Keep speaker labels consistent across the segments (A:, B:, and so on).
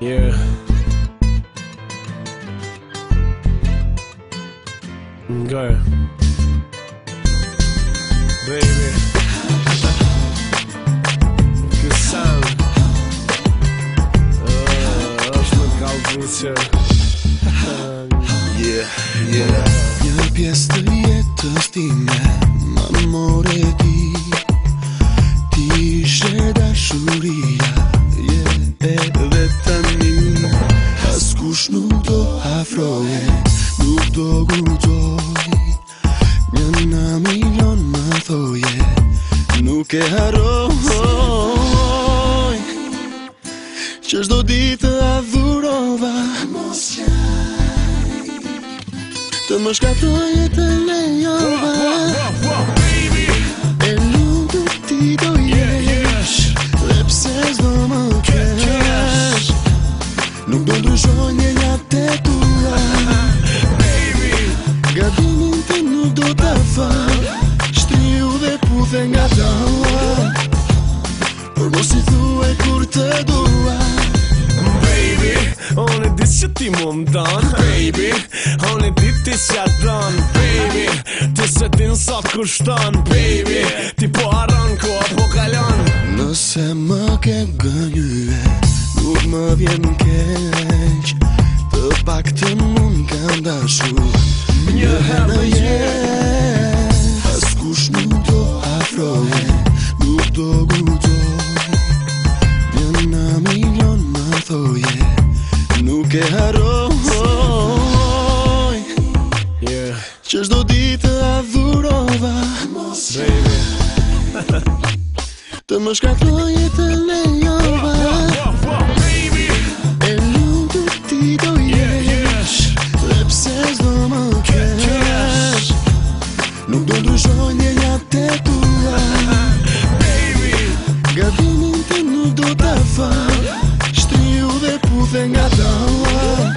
A: Yeah. Go. Baby. Good sound. Uh, I'll Yeah, yeah. Yeah, nuk do gujoj Një në milion më thoje Nuk e harohoj Që shdo ditë a dhurova Mos qaj Të më shkatoj e të lejova mos po i thue kur të dua Baby, on e dis që ti mu Baby, on e dit ti si Baby, ti se din sa kushtan Baby, ti po ke haro Oj, që shdo ditë a dhurova Të më shkaktoj e të lejo dua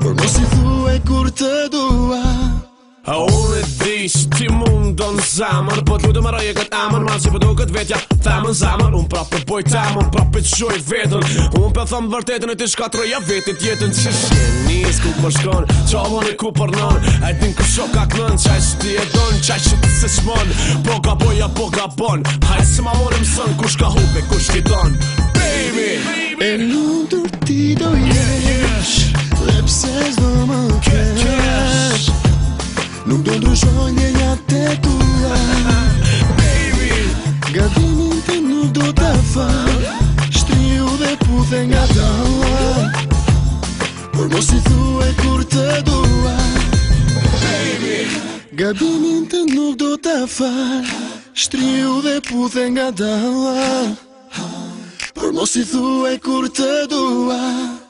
A: Por mos i thue kur dua A unë dish ti mundon zamër Po t'lu të më rëje këtë amër Ma që po do këtë vetja thamën zamër Unë pra për boj t'amën Pra për qoj vetën Unë për po thëmë vërtetën E t'i shkatroja vetit jetën Që shkeni ku për po shkon Qa e ku për nën E din ku shok a knën Qaj që ti e don Qaj që ti se shmon Po ka boja po ka bon Hajë se ma morim sën Kush ka hupe kush ki don Baby, Baby. Nuk do ndryshoj një një të tua Baby Gatimin të nuk do të fa Shtriu dhe puthe nga dala Por mos i thue kur të dua Baby Gatimin të nuk do të fa Shtriu dhe puthe nga dala Por mos i thue kur të dua